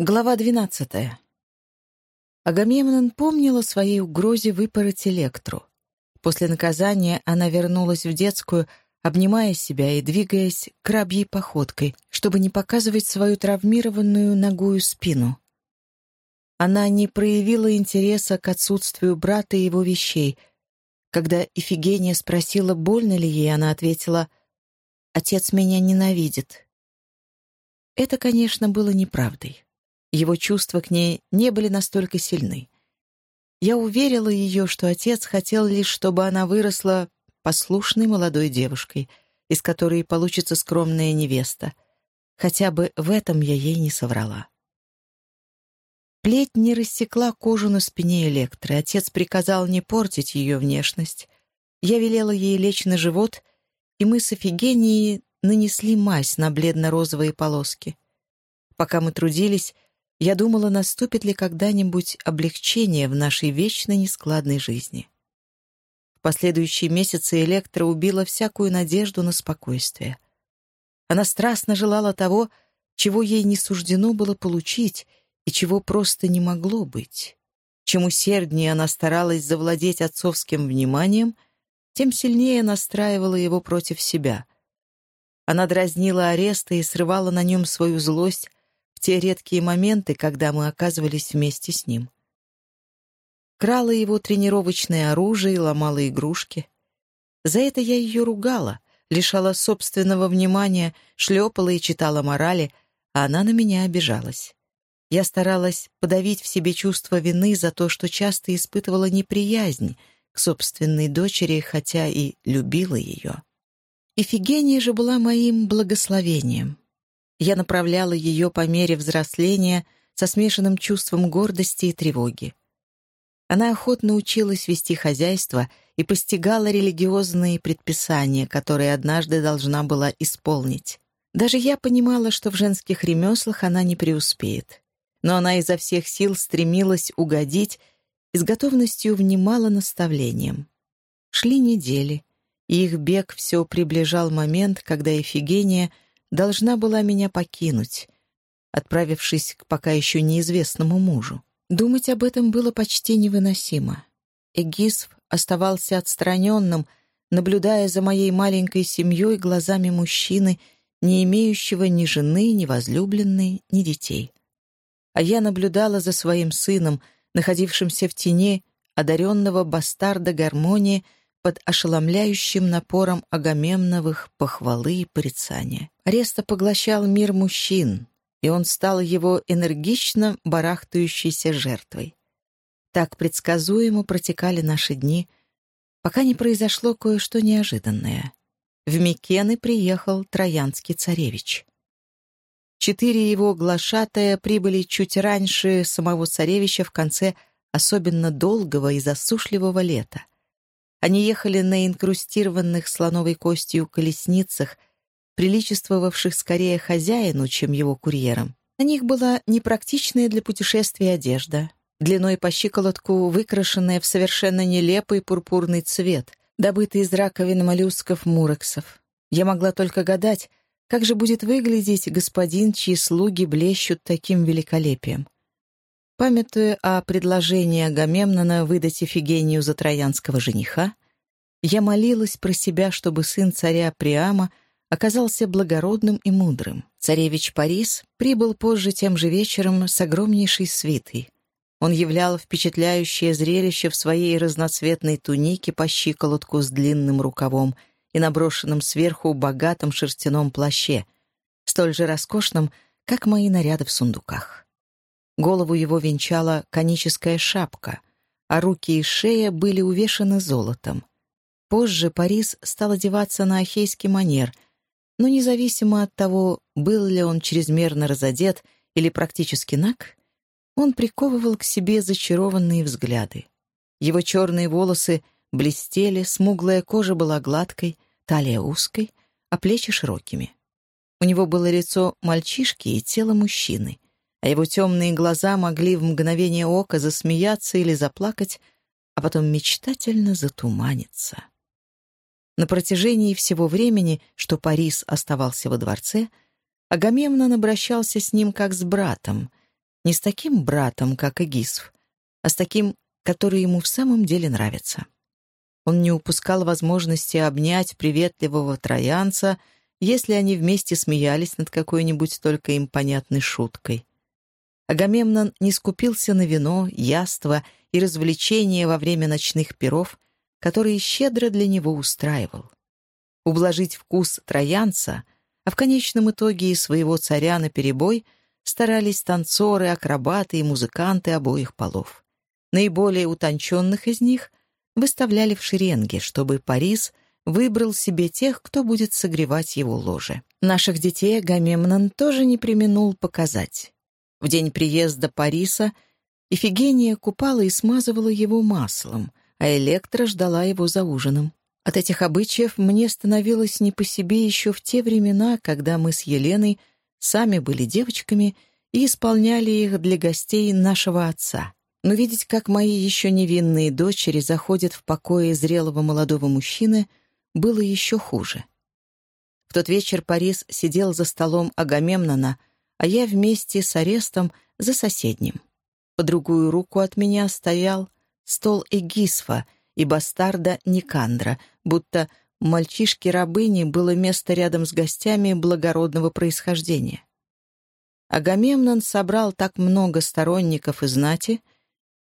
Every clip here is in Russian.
Глава двенадцатая. Агамемнон помнила своей угрозе выпороть Электру. После наказания она вернулась в детскую, обнимая себя и двигаясь крабьей походкой, чтобы не показывать свою травмированную ногую спину. Она не проявила интереса к отсутствию брата и его вещей. Когда Ифигения спросила, больно ли ей, она ответила «Отец меня ненавидит». Это, конечно, было неправдой. Его чувства к ней не были настолько сильны. Я уверила ее, что отец хотел лишь, чтобы она выросла послушной молодой девушкой, из которой получится скромная невеста. Хотя бы в этом я ей не соврала. Плеть не рассекла кожу на спине Электры. Отец приказал не портить ее внешность. Я велела ей лечь на живот, и мы с Офигенией нанесли мазь на бледно-розовые полоски. Пока мы трудились, я думала, наступит ли когда-нибудь облегчение в нашей вечно нескладной жизни. В последующие месяцы Электра убила всякую надежду на спокойствие. Она страстно желала того, чего ей не суждено было получить и чего просто не могло быть. Чем усерднее она старалась завладеть отцовским вниманием, тем сильнее настраивала его против себя. Она дразнила ареста и срывала на нем свою злость, в те редкие моменты, когда мы оказывались вместе с ним. Крала его тренировочное оружие и ломала игрушки. За это я ее ругала, лишала собственного внимания, шлепала и читала морали, а она на меня обижалась. Я старалась подавить в себе чувство вины за то, что часто испытывала неприязнь к собственной дочери, хотя и любила ее. Ифигения же была моим благословением. Я направляла ее по мере взросления со смешанным чувством гордости и тревоги. Она охотно училась вести хозяйство и постигала религиозные предписания, которые однажды должна была исполнить. Даже я понимала, что в женских ремеслах она не преуспеет. Но она изо всех сил стремилась угодить и с готовностью внимала наставлениям. Шли недели, и их бег все приближал момент, когда Эфигения — должна была меня покинуть, отправившись к пока еще неизвестному мужу. Думать об этом было почти невыносимо. Эгисф оставался отстраненным, наблюдая за моей маленькой семьей глазами мужчины, не имеющего ни жены, ни возлюбленной, ни детей. А я наблюдала за своим сыном, находившимся в тени одаренного бастарда гармонии, под ошеломляющим напором агамемновых похвалы и порицания. Ареста поглощал мир мужчин, и он стал его энергично барахтающейся жертвой. Так предсказуемо протекали наши дни, пока не произошло кое-что неожиданное. В Микены приехал троянский царевич. Четыре его глашатая прибыли чуть раньше самого царевича в конце особенно долгого и засушливого лета — они ехали на инкрустированных слоновой костью колесницах, приличествовавших скорее хозяину, чем его курьерам. На них была непрактичная для путешествия одежда, длиной по щиколотку выкрашенная в совершенно нелепый пурпурный цвет, добытый из раковин моллюсков мурексов. Я могла только гадать, как же будет выглядеть господин, чьи слуги блещут таким великолепием. Памятуя о предложении Агамемнона выдать Ифигению за троянского жениха, я молилась про себя, чтобы сын царя Приама оказался благородным и мудрым. Царевич Парис прибыл позже тем же вечером с огромнейшей свитой. Он являл впечатляющее зрелище в своей разноцветной тунике по щиколотку с длинным рукавом и наброшенном сверху богатом шерстяном плаще, столь же роскошном, как мои наряды в сундуках. Голову его венчала коническая шапка, а руки и шея были увешаны золотом. Позже Парис стал одеваться на ахейский манер, но независимо от того, был ли он чрезмерно разодет или практически наг, он приковывал к себе зачарованные взгляды. Его черные волосы блестели, смуглая кожа была гладкой, талия узкой, а плечи широкими. У него было лицо мальчишки и тело мужчины — а его темные глаза могли в мгновение ока засмеяться или заплакать, а потом мечтательно затуманиться. На протяжении всего времени, что Парис оставался во дворце, Агамемнон обращался с ним как с братом, Не с таким братом, как Эгисф, а с таким, который ему в самом деле нравится. Он не упускал возможности обнять приветливого троянца, если они вместе смеялись над какой-нибудь только им понятной шуткой. Агамемнон не скупился на вино, яство и развлечения во время ночных перов, которые щедро для него устраивал. Ублажить вкус троянца, а в конечном итоге и своего царя на перебой старались танцоры, акробаты и музыканты обоих полов. Наиболее утонченных из них выставляли в шеренге, чтобы Парис выбрал себе тех, кто будет согревать его ложе. Наших детей Агамемнон тоже не применул показать. В день приезда Париса Ифигения купала и смазывала его маслом, а Электра ждала его за ужином. От этих обычаев мне становилось не по себе еще в те времена, когда мы с Еленой сами были девочками и исполняли их для гостей нашего отца. Но видеть, как мои еще невинные дочери заходят в покое зрелого молодого мужчины, было еще хуже. В тот вечер Парис сидел за столом Агамемнона, а я вместе с арестом за соседним. По другую руку от меня стоял стол Эгисфа и бастарда Никандра, будто мальчишке-рабыне было место рядом с гостями благородного происхождения. Агамемнон собрал так много сторонников и знати,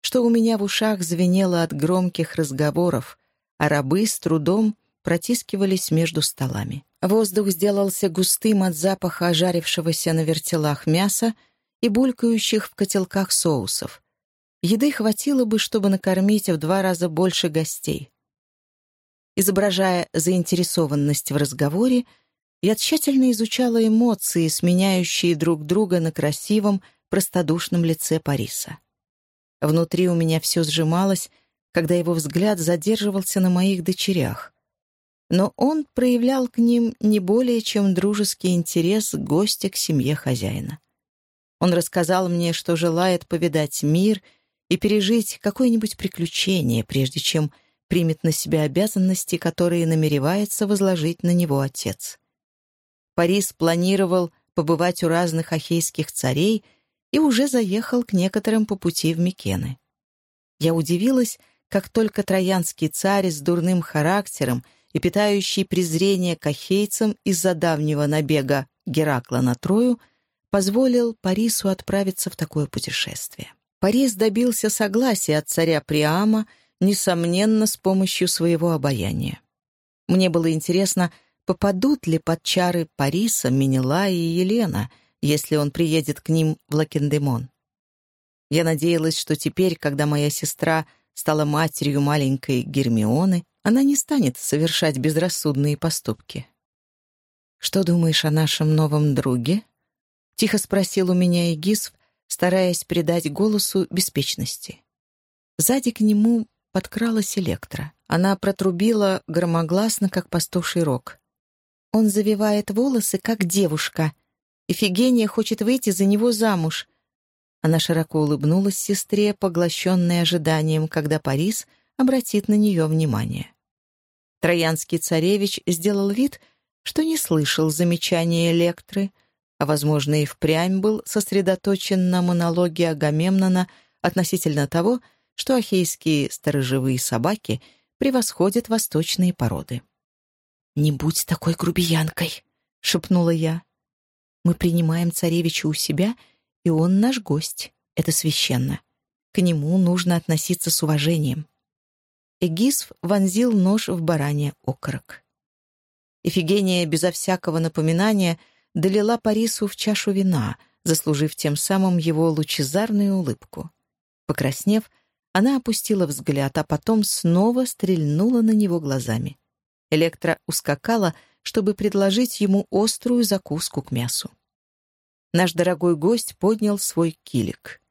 что у меня в ушах звенело от громких разговоров, а рабы с трудом протискивались между столами. Воздух сделался густым от запаха ожарившегося на вертелах мяса и булькающих в котелках соусов. Еды хватило бы, чтобы накормить в два раза больше гостей. Изображая заинтересованность в разговоре, я тщательно изучала эмоции, сменяющие друг друга на красивом, простодушном лице Париса. Внутри у меня все сжималось, когда его взгляд задерживался на моих дочерях. Но он проявлял к ним не более чем дружеский интерес гостя к семье хозяина. Он рассказал мне, что желает повидать мир и пережить какое-нибудь приключение, прежде чем примет на себя обязанности, которые намеревается возложить на него отец. Парис планировал побывать у разных ахейских царей и уже заехал к некоторым по пути в Микены. Я удивилась, как только троянский царь с дурным характером и питающий презрение к ахейцам из-за давнего набега Геракла на Трою — позволил Парису отправиться в такое путешествие. Парис добился согласия от царя Приама, несомненно, с помощью своего обаяния. Мне было интересно, попадут ли под чары Париса, Менела и Елена, если он приедет к ним в Лакендемон. Я надеялась, что теперь, когда моя сестра стала матерью маленькой Гермионы, она не станет совершать безрассудные поступки. «Что думаешь о нашем новом друге?» Тихо спросил у меня Эгисв, стараясь придать голосу беспечности. Сзади к нему подкралась Электра. Она протрубила громогласно, как пастуший рог. «Он завивает волосы, как девушка. Эфигения хочет выйти за него замуж». Она широко улыбнулась сестре, поглощенной ожиданием, когда Парис обратит на нее внимание. Троянский царевич сделал вид, что не слышал замечания Электры — а, возможно, и впрямь был сосредоточен на монологе Агамемнона относительно того, что ахейские сторожевые собаки превосходят восточные породы. «Не будь такой грубиянкой», — шепнула я. «Мы принимаем царевича у себя, и он наш гость. Это священно. К нему нужно относиться с уважением». Эгисф вонзил нож в баранье окорок. Эфигения безо всякого напоминания — долила Парису в чашу вина, заслужив тем самым его лучезарную улыбку. Покраснев, она опустила взгляд, а потом снова стрельнула на него глазами. Электра ускакала, чтобы предложить ему острую закуску к мясу. Наш дорогой гость поднял свой килик.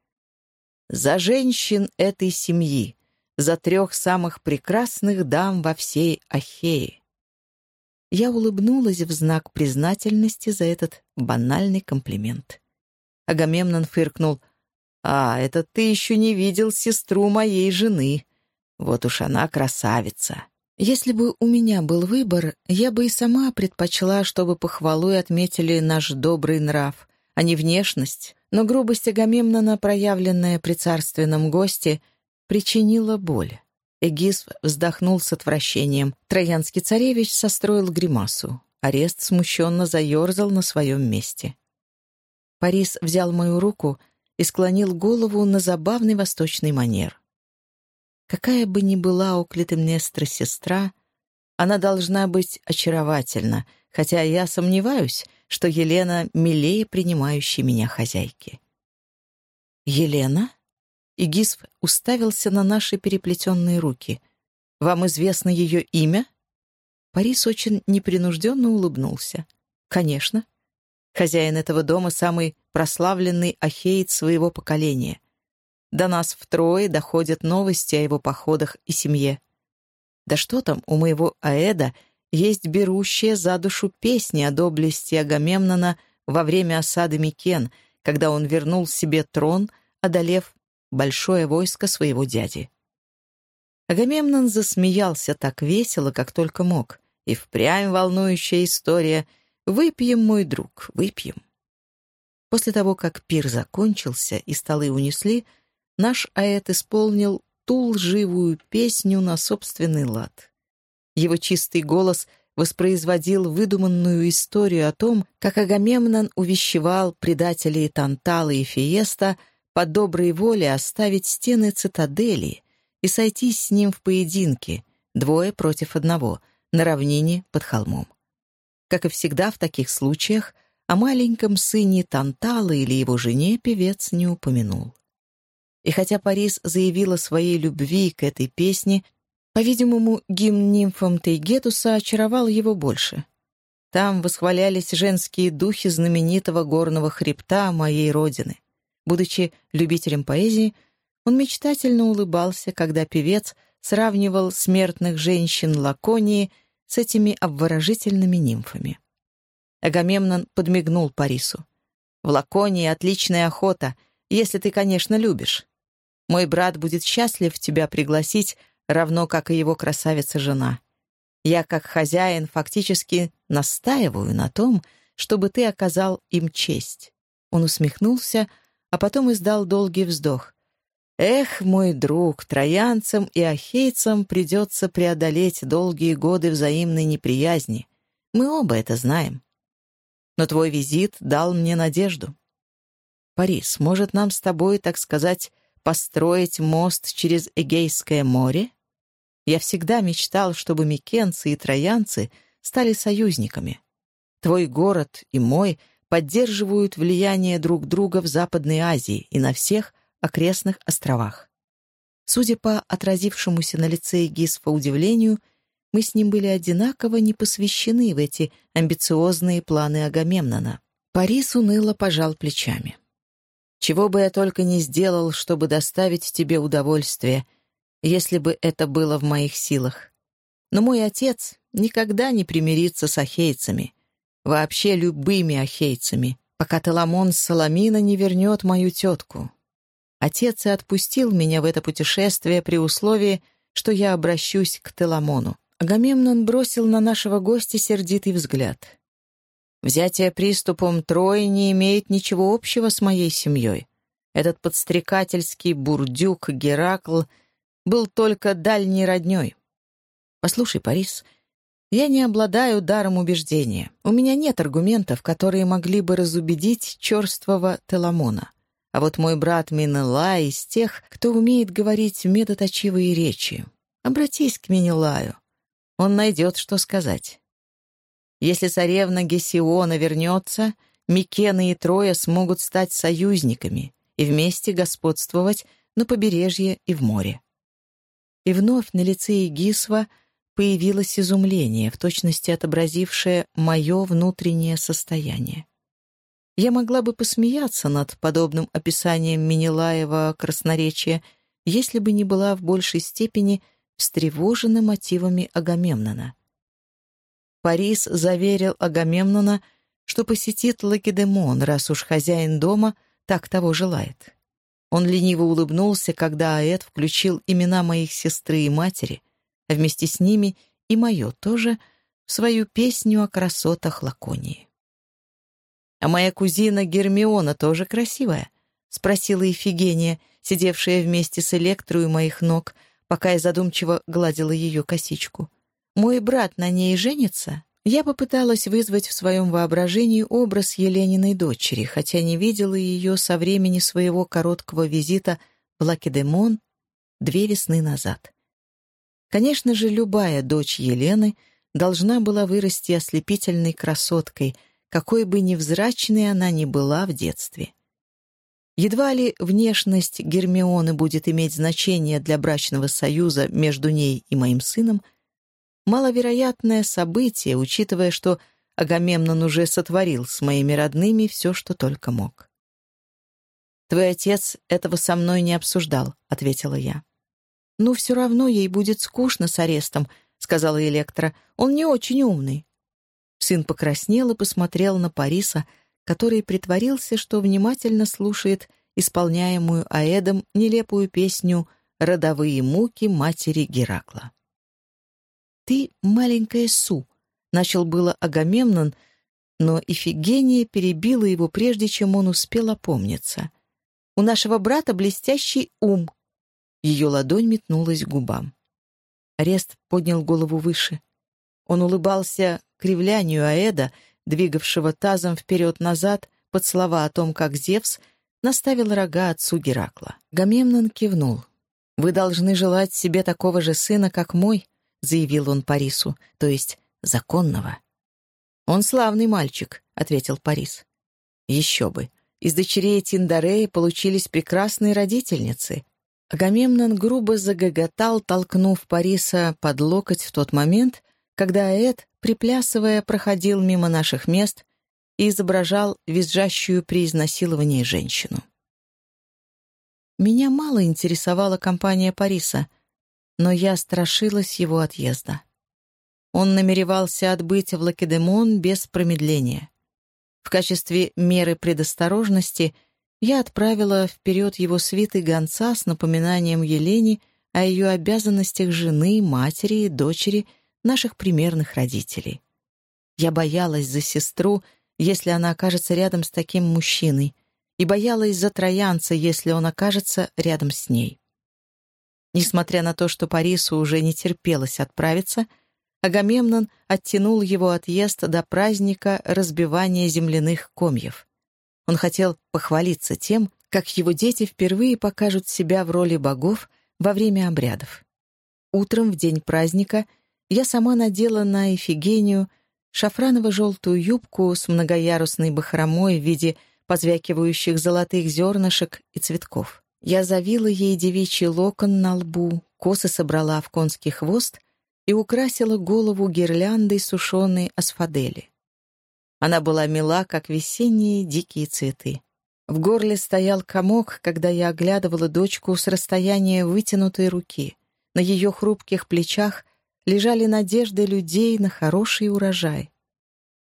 «За женщин этой семьи, за трех самых прекрасных дам во всей Ахее!» Я улыбнулась в знак признательности за этот банальный комплимент. Агамемнон фыркнул. «А, это ты еще не видел сестру моей жены. Вот уж она красавица». Если бы у меня был выбор, я бы и сама предпочла, чтобы похвалой отметили наш добрый нрав, а не внешность, но грубость Агамемнона, проявленная при царственном госте, причинила боль. Эгис вздохнул с отвращением. Троянский царевич состроил гримасу. Арест смущенно заерзал на своем месте. Парис взял мою руку и склонил голову на забавный восточный манер. Какая бы ни была у Клитемнестра сестра, она должна быть очаровательна, хотя я сомневаюсь, что Елена милее принимающей меня хозяйки. «Елена?» Игисф уставился на наши переплетенные руки. «Вам известно ее имя?» Парис очень непринужденно улыбнулся. «Конечно. Хозяин этого дома — самый прославленный ахеец своего поколения. До нас втрое доходят новости о его походах и семье. Да что там, у моего Аэда есть берущая за душу песни о доблести Агамемнона во время осады Микен, когда он вернул себе трон, одолев большое войско своего дяди. Агамемнон засмеялся так весело, как только мог. И впрямь волнующая история. «Выпьем, мой друг, выпьем». После того, как пир закончился и столы унесли, наш Аэт исполнил ту лживую песню на собственный лад. Его чистый голос воспроизводил выдуманную историю о том, как Агамемнон увещевал предателей Тантала и Фиеста по доброй воле оставить стены цитадели и сойтись с ним в поединке, двое против одного, на равнине под холмом. Как и всегда в таких случаях, о маленьком сыне Тантала или его жене певец не упомянул. И хотя Парис заявила своей любви к этой песне, по-видимому, гимн нимфам Тейгетуса очаровал его больше. Там восхвалялись женские духи знаменитого горного хребта моей родины. Будучи любителем поэзии, он мечтательно улыбался, когда певец сравнивал смертных женщин Лаконии с этими обворожительными нимфами. Агамемнон подмигнул Парису. «В Лаконии отличная охота, если ты, конечно, любишь. Мой брат будет счастлив тебя пригласить, равно как и его красавица-жена. Я, как хозяин, фактически настаиваю на том, чтобы ты оказал им честь». Он усмехнулся, а потом издал долгий вздох. «Эх, мой друг, троянцам и ахейцам придется преодолеть долгие годы взаимной неприязни. Мы оба это знаем. Но твой визит дал мне надежду. Парис, может, нам с тобой, так сказать, построить мост через Эгейское море? Я всегда мечтал, чтобы микенцы и троянцы стали союзниками. Твой город и мой — поддерживают влияние друг друга в Западной Азии и на всех окрестных островах. Судя по отразившемуся на лице Гисфа удивлению, мы с ним были одинаково не посвящены в эти амбициозные планы Агамемнона. Парис уныло пожал плечами. «Чего бы я только не сделал, чтобы доставить тебе удовольствие, если бы это было в моих силах. Но мой отец никогда не примирится с ахейцами вообще любыми ахейцами, пока Теламон с Соломина не вернет мою тетку. Отец и отпустил меня в это путешествие при условии, что я обращусь к Теламону. Агамемнон бросил на нашего гостя сердитый взгляд. «Взятие приступом Трои не имеет ничего общего с моей семьей. Этот подстрекательский бурдюк Геракл был только дальней родней. Послушай, Парис, — я не обладаю даром убеждения. У меня нет аргументов, которые могли бы разубедить черствого Теламона. А вот мой брат Минелай из тех, кто умеет говорить медоточивые речи. Обратись к Минелаю. Он найдет, что сказать. Если царевна Гесиона вернется, Микена и Троя смогут стать союзниками и вместе господствовать на побережье и в море. И вновь на лице Игисва — появилось изумление, в точности отобразившее мое внутреннее состояние. Я могла бы посмеяться над подобным описанием Минилаева красноречия, если бы не была в большей степени встревожена мотивами Агамемнона. Парис заверил Агамемнона, что посетит Лакедемон, раз уж хозяин дома так того желает. Он лениво улыбнулся, когда Аэт включил имена моих сестры и матери, а вместе с ними и мое тоже, в свою песню о красотах Лаконии. «А моя кузина Гермиона тоже красивая?» — спросила Ифигения, сидевшая вместе с Электрой у моих ног, пока я задумчиво гладила ее косичку. «Мой брат на ней женится?» Я попыталась вызвать в своем воображении образ Елениной дочери, хотя не видела ее со времени своего короткого визита в Лакедемон две весны назад. Конечно же, любая дочь Елены должна была вырасти ослепительной красоткой, какой бы невзрачной она ни была в детстве. Едва ли внешность Гермионы будет иметь значение для брачного союза между ней и моим сыном, маловероятное событие, учитывая, что Агамемнон уже сотворил с моими родными все, что только мог. «Твой отец этого со мной не обсуждал», — ответила я. «Ну, все равно ей будет скучно с арестом», — сказала Электра. «Он не очень умный». Сын покраснел и посмотрел на Париса, который притворился, что внимательно слушает исполняемую Аэдом нелепую песню «Родовые муки матери Геракла». «Ты маленькая Су», — начал было Агамемнон, но Ифигения перебила его, прежде чем он успел опомниться. «У нашего брата блестящий ум». Ее ладонь метнулась к губам. Арест поднял голову выше. Он улыбался кривлянию Аэда, двигавшего тазом вперед-назад под слова о том, как Зевс наставил рога отцу Геракла. Гамемнон кивнул. «Вы должны желать себе такого же сына, как мой», — заявил он Парису, то есть законного. «Он славный мальчик», — ответил Парис. «Еще бы. Из дочерей Тиндареи получились прекрасные родительницы». Агамемнон грубо загоготал, толкнув Париса под локоть в тот момент, когда Эд, приплясывая, проходил мимо наших мест и изображал визжащую при изнасиловании женщину. Меня мало интересовала компания Париса, но я страшилась его отъезда. Он намеревался отбыть в Лакедемон без промедления. В качестве меры предосторожности я отправила вперед его свиты гонца с напоминанием Елене о ее обязанностях жены, матери и дочери — наших примерных родителей. Я боялась за сестру, если она окажется рядом с таким мужчиной, и боялась за троянца, если он окажется рядом с ней. Несмотря на то, что Парису уже не терпелось отправиться, Агамемнон оттянул его отъезд до праздника разбивания земляных комьев. Он хотел похвалиться тем, как его дети впервые покажут себя в роли богов во время обрядов. Утром в день праздника я сама надела на Эфигению шафраново-желтую юбку с многоярусной бахромой в виде позвякивающих золотых зернышек и цветков. Я завила ей девичий локон на лбу, косы собрала в конский хвост и украсила голову гирляндой сушеной асфадели. Она была мила, как весенние дикие цветы. В горле стоял комок, когда я оглядывала дочку с расстояния вытянутой руки. На ее хрупких плечах лежали надежды людей на хороший урожай.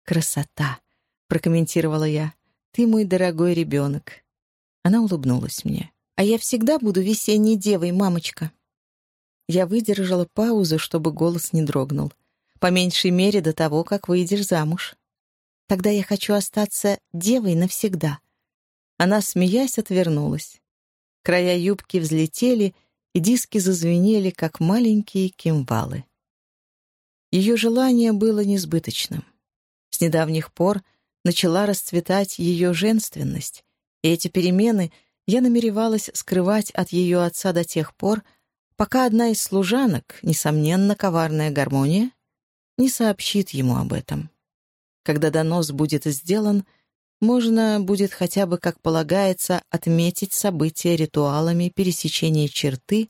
«Красота!» — прокомментировала я. «Ты мой дорогой ребенок». Она улыбнулась мне. «А я всегда буду весенней девой, мамочка». Я выдержала паузу, чтобы голос не дрогнул. По меньшей мере до того, как выйдешь замуж. Тогда я хочу остаться девой навсегда. Она, смеясь, отвернулась. Края юбки взлетели, и диски зазвенели, как маленькие кимвалы. Ее желание было несбыточным. С недавних пор начала расцветать ее женственность, и эти перемены я намеревалась скрывать от ее отца до тех пор, пока одна из служанок, несомненно, коварная гармония, не сообщит ему об этом. Когда донос будет сделан, можно будет хотя бы, как полагается, отметить события ритуалами пересечения черты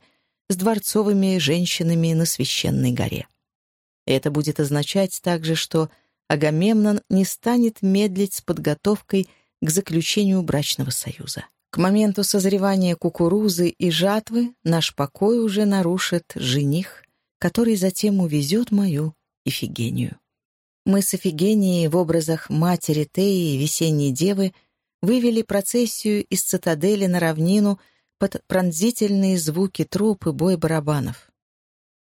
с дворцовыми женщинами на священной горе. Это будет означать также, что Агамемнон не станет медлить с подготовкой к заключению брачного союза. К моменту созревания кукурузы и жатвы наш покой уже нарушит жених, который затем увезет мою Ифигению. Мы с Ифигенией в образах матери Теи и весенней девы вывели процессию из цитадели на равнину под пронзительные звуки труп и бой барабанов.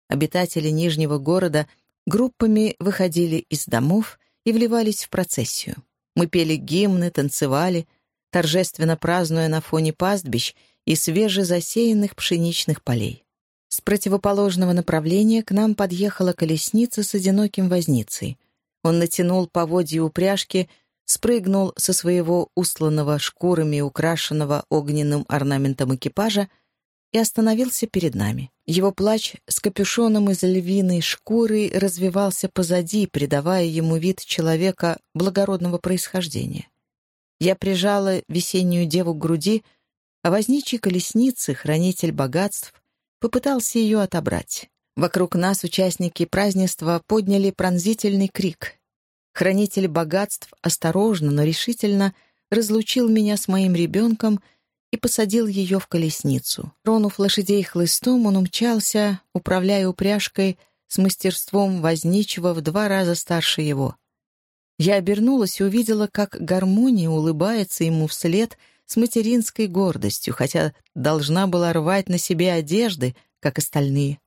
Обитатели Нижнего города группами выходили из домов и вливались в процессию. Мы пели гимны, танцевали, торжественно празднуя на фоне пастбищ и свежезасеянных пшеничных полей. С противоположного направления к нам подъехала колесница с одиноким возницей. Он натянул поводья упряжки, спрыгнул со своего устланного шкурами украшенного огненным орнаментом экипажа и остановился перед нами. Его плащ с капюшоном из львиной шкуры развивался позади, придавая ему вид человека благородного происхождения. Я прижала весеннюю деву к груди, а возничий колесницы, хранитель богатств, попытался ее отобрать. Вокруг нас участники празднества подняли пронзительный крик. Хранитель богатств осторожно, но решительно разлучил меня с моим ребенком — и посадил ее в колесницу. Тронув лошадей хлыстом, он умчался, управляя упряжкой с мастерством возничего в два раза старше его. Я обернулась и увидела, как гармония улыбается ему вслед с материнской гордостью, хотя должна была рвать на себе одежды, как остальные.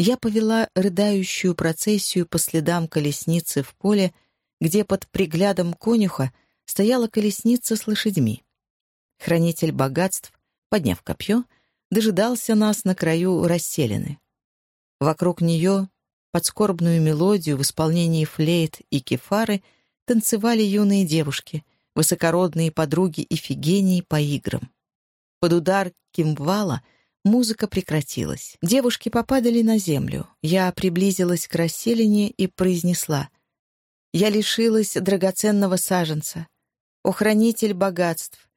Я повела рыдающую процессию по следам колесницы в поле, где под приглядом конюха стояла колесница с лошадьми. Хранитель богатств, подняв копье, дожидался нас на краю расселены. Вокруг нее, под скорбную мелодию в исполнении флейт и кефары, танцевали юные девушки, высокородные подруги Ифигении по играм. Под удар кимвала музыка прекратилась. Девушки попадали на землю. Я приблизилась к расселине и произнесла. «Я лишилась драгоценного саженца. О, хранитель богатств!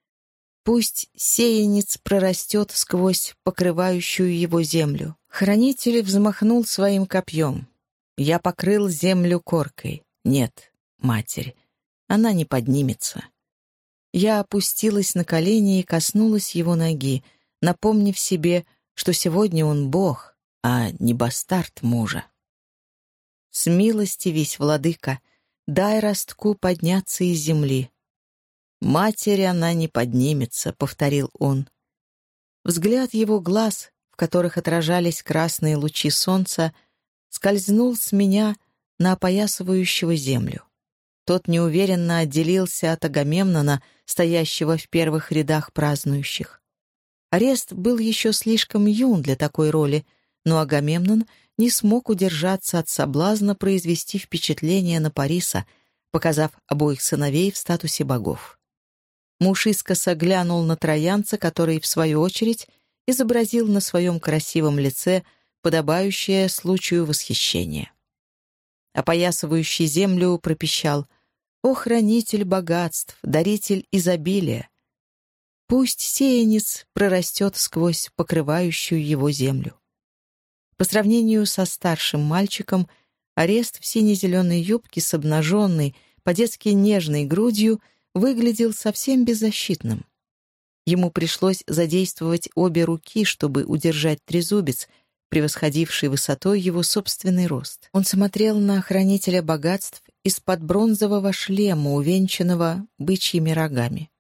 Пусть сеянец прорастет сквозь покрывающую его землю. Хранитель взмахнул своим копьем. Я покрыл землю коркой. Нет, матерь, она не поднимется. Я опустилась на колени и коснулась его ноги, напомнив себе, что сегодня он бог, а не бастард мужа. С милости весь владыка, дай ростку подняться из земли. «Матери она не поднимется», — повторил он. Взгляд его глаз, в которых отражались красные лучи солнца, скользнул с меня на опоясывающего землю. Тот неуверенно отделился от Агамемнона, стоящего в первых рядах празднующих. Арест был еще слишком юн для такой роли, но Агамемнон не смог удержаться от соблазна произвести впечатление на Париса, показав обоих сыновей в статусе богов. Муж искоса глянул на троянца, который, в свою очередь, изобразил на своем красивом лице подобающее случаю восхищение. Опоясывающий землю пропищал «О, хранитель богатств, даритель изобилия! Пусть сеянец прорастет сквозь покрывающую его землю». По сравнению со старшим мальчиком, арест в сине-зеленой юбке с обнаженной, по-детски нежной грудью — выглядел совсем беззащитным. Ему пришлось задействовать обе руки, чтобы удержать трезубец, превосходивший высотой его собственный рост. Он смотрел на хранителя богатств из-под бронзового шлема, увенчанного бычьими рогами.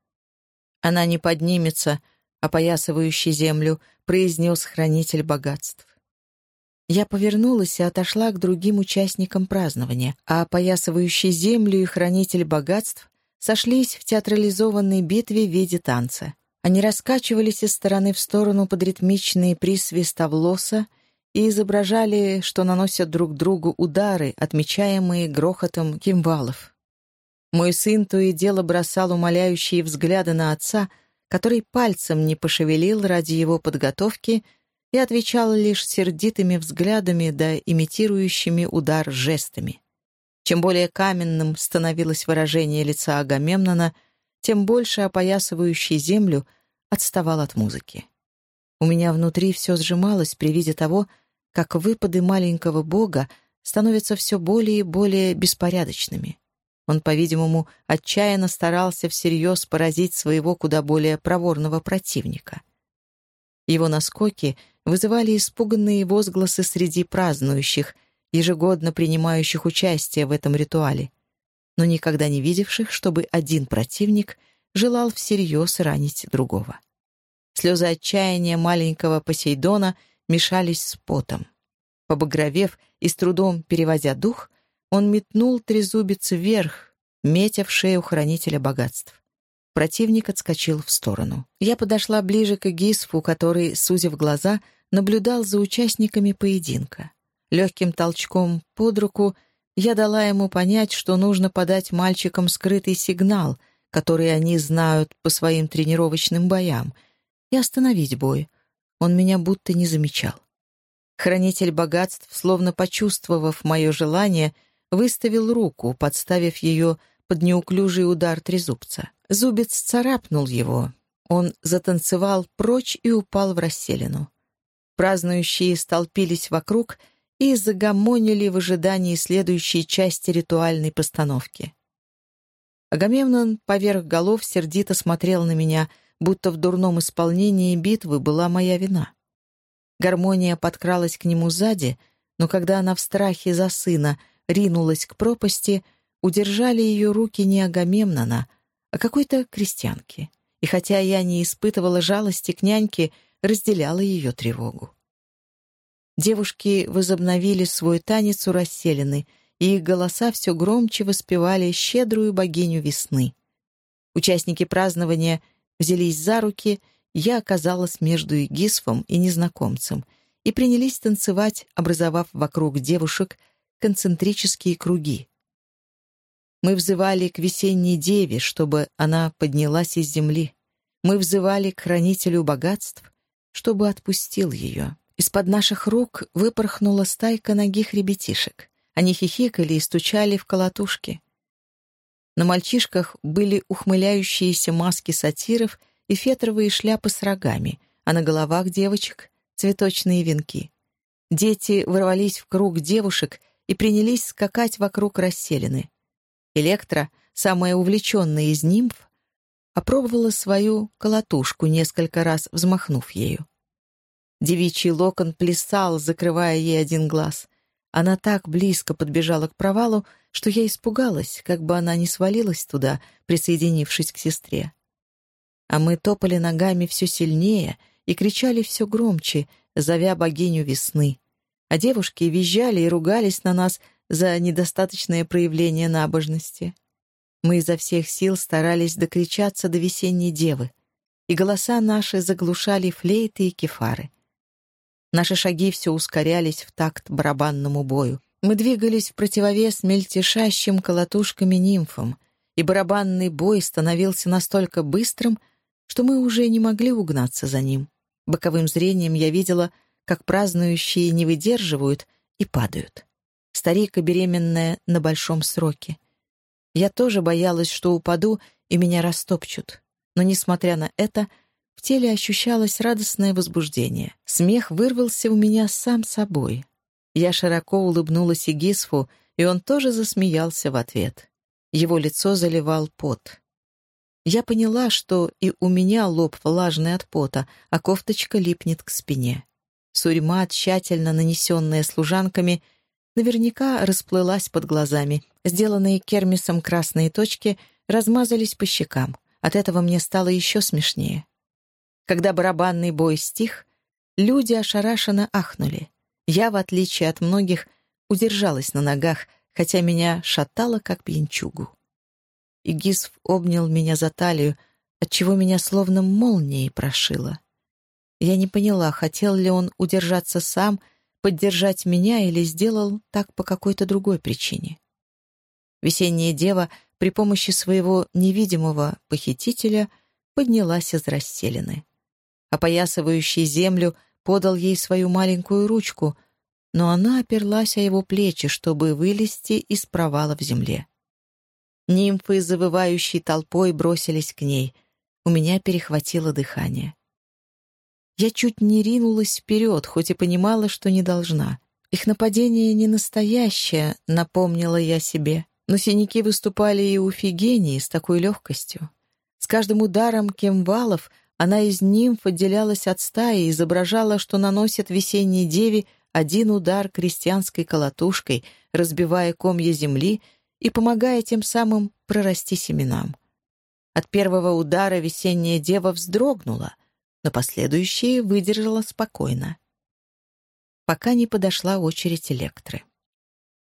«Она не поднимется», опоясывающий землю, произнес хранитель богатств. Я повернулась и отошла к другим участникам празднования, а опоясывающий землю и хранитель богатств сошлись в театрализованной битве в виде танца. Они раскачивались из стороны в сторону под ритмичные присвист Авлоса и изображали, что наносят друг другу удары, отмечаемые грохотом кимвалов. Мой сын то и дело бросал умоляющие взгляды на отца, который пальцем не пошевелил ради его подготовки и отвечал лишь сердитыми взглядами да имитирующими удар жестами. Чем более каменным становилось выражение лица Агамемнона, тем больше опоясывающий землю отставал от музыки. У меня внутри все сжималось при виде того, как выпады маленького бога становятся все более и более беспорядочными. Он, по-видимому, отчаянно старался всерьез поразить своего куда более проворного противника. Его наскоки вызывали испуганные возгласы среди празднующих — ежегодно принимающих участие в этом ритуале, но никогда не видевших, чтобы один противник желал всерьез ранить другого. Слезы отчаяния маленького Посейдона мешались с потом. Побагровев и с трудом переводя дух, он метнул трезубец вверх, метя в шею хранителя богатств. Противник отскочил в сторону. Я подошла ближе к Гисфу, который, сузив глаза, наблюдал за участниками поединка. Легким толчком под руку я дала ему понять, что нужно подать мальчикам скрытый сигнал, который они знают по своим тренировочным боям, и остановить бой. Он меня будто не замечал. Хранитель богатств, словно почувствовав мое желание, выставил руку, подставив ее под неуклюжий удар трезубца. Зубец царапнул его. Он затанцевал прочь и упал в расселину. Празднующие столпились вокруг и загомонили в ожидании следующей части ритуальной постановки. Агамемнон поверх голов сердито смотрел на меня, будто в дурном исполнении битвы была моя вина. Гармония подкралась к нему сзади, но когда она в страхе за сына ринулась к пропасти, удержали ее руки не Агамемнона, а какой-то крестьянки. И хотя я не испытывала жалости к няньке, разделяла ее тревогу. Девушки возобновили свой танец у расселены, и их голоса все громче воспевали щедрую богиню весны. Участники празднования взялись за руки, я оказалась между Игисфом и незнакомцем, и принялись танцевать, образовав вокруг девушек концентрические круги. Мы взывали к весенней деве, чтобы она поднялась из земли. Мы взывали к хранителю богатств, чтобы отпустил ее. Из-под наших рук выпорхнула стайка ногих ребятишек. Они хихикали и стучали в колотушки. На мальчишках были ухмыляющиеся маски сатиров и фетровые шляпы с рогами, а на головах девочек — цветочные венки. Дети ворвались в круг девушек и принялись скакать вокруг расселены. Электра, самая увлеченная из нимф, опробовала свою колотушку, несколько раз взмахнув ею. Девичий локон плясал, закрывая ей один глаз. Она так близко подбежала к провалу, что я испугалась, как бы она не свалилась туда, присоединившись к сестре. А мы топали ногами все сильнее и кричали все громче, зовя богиню весны. А девушки визжали и ругались на нас за недостаточное проявление набожности. Мы изо всех сил старались докричаться до весенней девы, и голоса наши заглушали флейты и кефары. Наши шаги все ускорялись в такт барабанному бою. Мы двигались в противовес мельтешащим колотушками нимфам, и барабанный бой становился настолько быстрым, что мы уже не могли угнаться за ним. Боковым зрением я видела, как празднующие не выдерживают и падают. Старик и беременная на большом сроке. Я тоже боялась, что упаду и меня растопчут. Но, несмотря на это, в теле ощущалось радостное возбуждение. Смех вырвался у меня сам собой. Я широко улыбнулась Игисфу, и он тоже засмеялся в ответ. Его лицо заливал пот. Я поняла, что и у меня лоб влажный от пота, а кофточка липнет к спине. Сурьма, тщательно нанесенная служанками, наверняка расплылась под глазами. Сделанные кермисом красные точки размазались по щекам. От этого мне стало еще смешнее. Когда барабанный бой стих, люди ошарашенно ахнули. Я, в отличие от многих, удержалась на ногах, хотя меня шатало, как пьянчугу. Игисф обнял меня за талию, отчего меня словно молнией прошило. Я не поняла, хотел ли он удержаться сам поддержать меня или сделал так по какой-то другой причине. Весенняя дева при помощи своего невидимого похитителя поднялась из расселины. Опоясывающий землю подал ей свою маленькую ручку, но она оперлась о его плечи, чтобы вылезти из провала в земле. Нимфы, завывающей толпой, бросились к ней. У меня перехватило дыхание. Я чуть не ринулась вперед, хоть и понимала, что не должна. Их нападение не настоящее, напомнила я себе. Но синяки выступали и у Фигении с такой легкостью. С каждым ударом кемвалов она из нимф отделялась от стаи и изображала, что наносит весенней деве один удар крестьянской колотушкой, разбивая комья земли и помогая тем самым прорасти семенам. От первого удара весенняя дева вздрогнула, но последующие выдержала спокойно. Пока не подошла очередь Электры.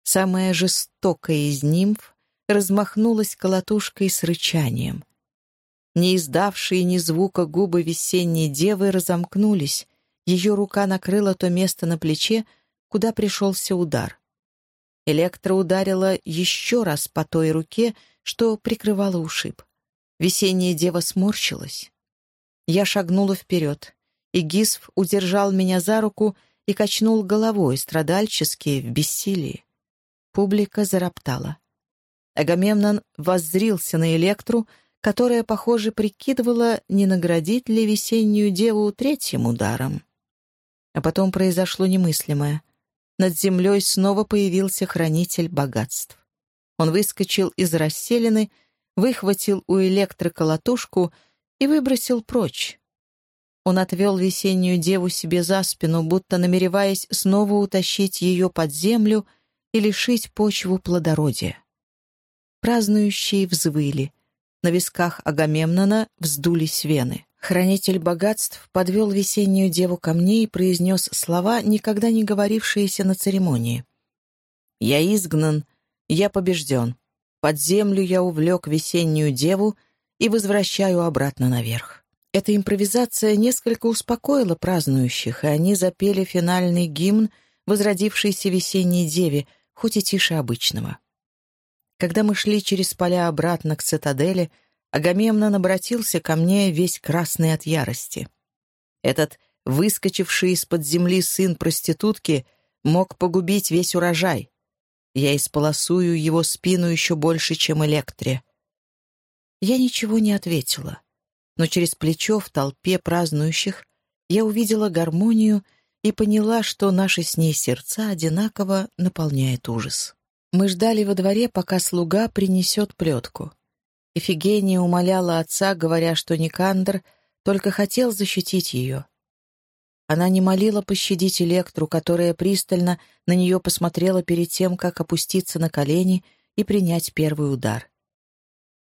Самая жестокая из нимф размахнулась колотушкой с рычанием. Не издавшие ни звука губы весенней девы разомкнулись, ее рука накрыла то место на плече, куда пришелся удар. Электро ударила еще раз по той руке, что прикрывала ушиб. Весенняя дева сморщилась. Я шагнула вперед, и Гисф удержал меня за руку и качнул головой, страдальчески, в бессилии. Публика зароптала. Агамемнон воззрился на Электру, которая, похоже, прикидывала, не наградить ли весеннюю деву третьим ударом. А потом произошло немыслимое. Над землей снова появился хранитель богатств. Он выскочил из расселины, выхватил у электры колотушку и выбросил прочь. Он отвел весеннюю деву себе за спину, будто намереваясь снова утащить ее под землю и лишить почву плодородия. Празднующие взвыли. На висках Агамемнона вздулись вены. Хранитель богатств подвел весеннюю деву ко мне и произнес слова, никогда не говорившиеся на церемонии. «Я изгнан, я побежден. Под землю я увлек весеннюю деву и возвращаю обратно наверх». Эта импровизация несколько успокоила празднующих, и они запели финальный гимн возродившейся весенней деве, хоть и тише обычного. Когда мы шли через поля обратно к цитадели, Агамемнон обратился ко мне весь красный от ярости. Этот выскочивший из-под земли сын проститутки мог погубить весь урожай. Я исполосую его спину еще больше, чем электре. Я ничего не ответила, но через плечо в толпе празднующих я увидела гармонию и поняла, что наши с ней сердца одинаково наполняет ужас. Мы ждали во дворе, пока слуга принесет плетку. Ифигения умоляла отца, говоря, что Никандр только хотел защитить ее. Она не молила пощадить Электру, которая пристально на нее посмотрела перед тем, как опуститься на колени и принять первый удар.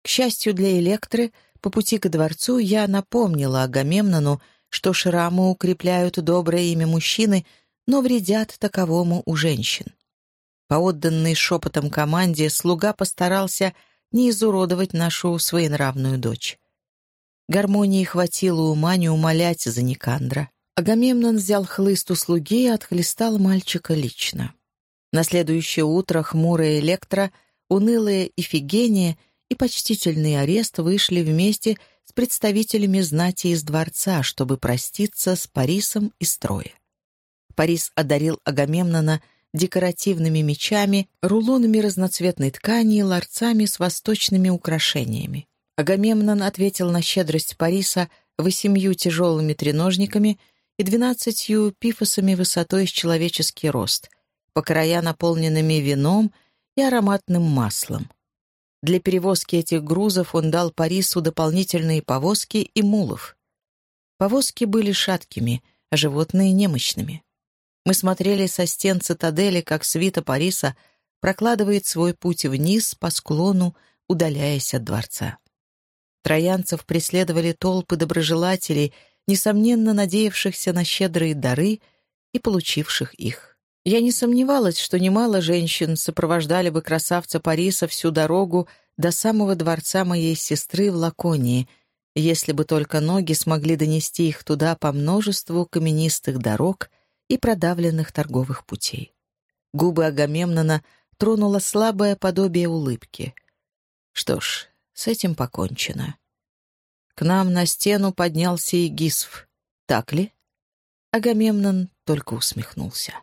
К счастью для Электры, по пути к дворцу я напомнила Агамемнону, что шрамы укрепляют доброе имя мужчины, но вредят таковому у женщин. По отданной шепотом команде слуга постарался не изуродовать нашу своенравную дочь. Гармонии хватило ума не умолять за Никандра. Агамемнон взял хлыст у слуги и отхлестал мальчика лично. На следующее утро хмурая Электра, унылая Ифигения и почтительный арест вышли вместе с представителями знати из дворца, чтобы проститься с Парисом и строя. Парис одарил Агамемнона декоративными мечами, рулонами разноцветной ткани и ларцами с восточными украшениями. Агамемнон ответил на щедрость Париса восемью тяжелыми треножниками и двенадцатью пифосами высотой с человеческий рост, по края наполненными вином и ароматным маслом. Для перевозки этих грузов он дал Парису дополнительные повозки и мулов. Повозки были шаткими, а животные — немощными. Мы смотрели со стен цитадели, как свита Париса прокладывает свой путь вниз по склону, удаляясь от дворца. Троянцев преследовали толпы доброжелателей, несомненно надеявшихся на щедрые дары и получивших их. Я не сомневалась, что немало женщин сопровождали бы красавца Париса всю дорогу до самого дворца моей сестры в Лаконии, если бы только ноги смогли донести их туда по множеству каменистых дорог — и продавленных торговых путей. Губы Агамемнона тронуло слабое подобие улыбки. Что ж, с этим покончено. К нам на стену поднялся и Гисф. Так ли? Агамемнон только усмехнулся.